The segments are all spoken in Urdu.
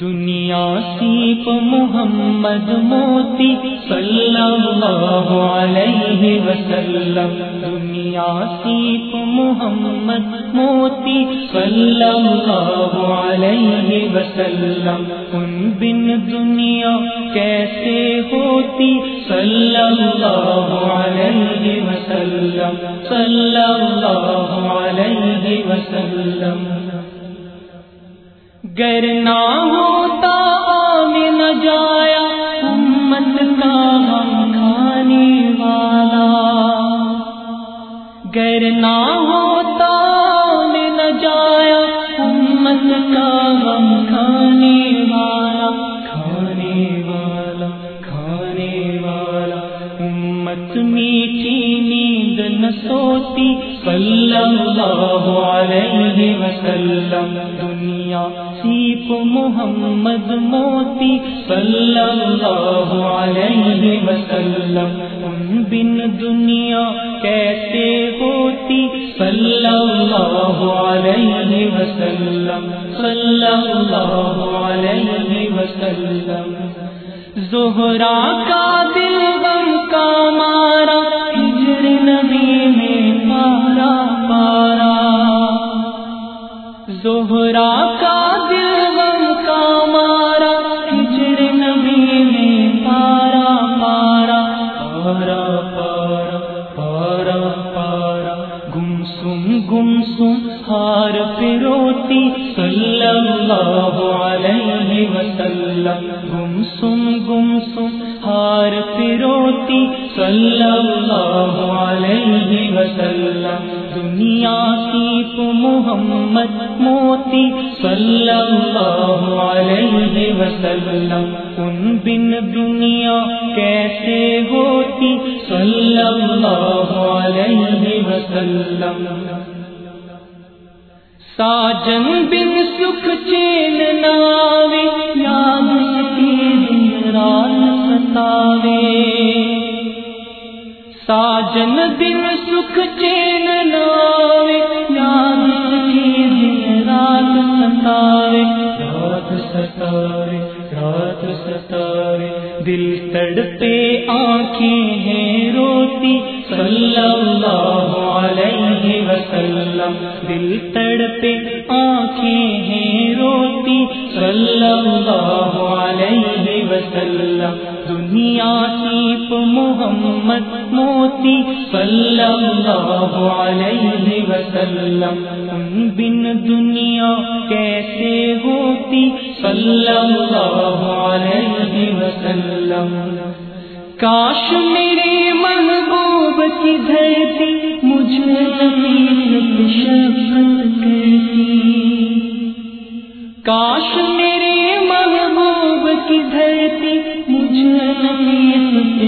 دنیا سیپ محمد موتی صلی اللہ علیہ وسلم۔ دنیا سیپ محمد موتی صلی اللہ علیہ وسلم۔ ان بن دنیا کیسے ہوتی؟ صلی اللہ علیہ وسلم۔ صلی اللہ علیہ وسلم۔ گر نہ گر نہ ہوتا نہ جایا۔ امت کا ہم کھانے والا کھانے والا کھانے والا۔ امت میٹھی نیند نہ سوتی۔ صلی اللہ علیہ وسلم، دنیا سیپ محمد موتی۔ صلی اللہ علیہ وسلم بن دنیا کیسے ہوتی؟ صلی اللہ علیہ وسلم صلی اللہ علیہ وسلم۔ زہرا کا دل غم کا مارا ہار پروتی صلی اللہ علیہ وسلم۔ گم سم گم سم، ہار پروتی صلی اللہ علیہ وسلم۔ دنیا کی تو محمد موتی صلی اللہ علیہ وسلم۔ ان بن دنیا کیسے ہوتی صلی اللہ علیہ وسلم؟ ساجن بن سکھ چین ناوے یاد سکی دن رات ستاوے۔ ساجن بن سکھ چین ناوے یاد سکی دن رات ستاوے۔ رات ستاوے رات ستاوے۔ دل تڑ آنکھیں ہیں روتی، صلی اللہ وسلم، دل تڑ پہ آنکھیں ہیں روتی۔ صلی اللہ علیہ وسلم، دنیا سیپ محمد موتی۔ صلی اللہ علیہ وسلم ان بن دنیا کیسے ہوتی؟ صلی اللہ علیہ وسلم۔ کاش میری محبوب کی دھرتی کاش میری محبوب کی دھرتی مجھے نبی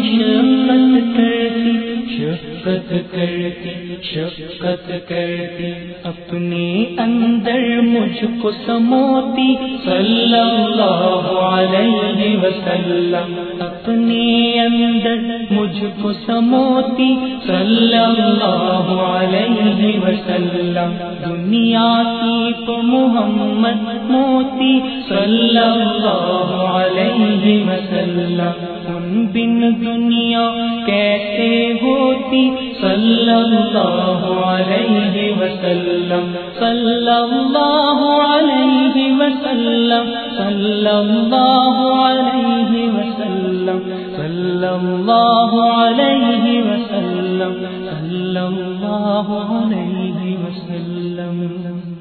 شفت کرتی شفقت کرتی شفقت کرتی، اپنے اندر مجھ کو سموتی، صلی اللہ علیہ وسلم، اپنے اندر اندر مجھ کو سموتی صلی اللہ علیہ وسلم۔ دنیا کی تو محمد موتی صلی اللہ علیہ وسلم۔ ان بن دنیا کیسے ہوتی صلی اللہ علیہ وسلم؟ صلی اللہ علیہ وسلم صلی اللہ علیہ وسلم صلی اللہ علیہ وسلم صلی اللہ علیہ وسلم.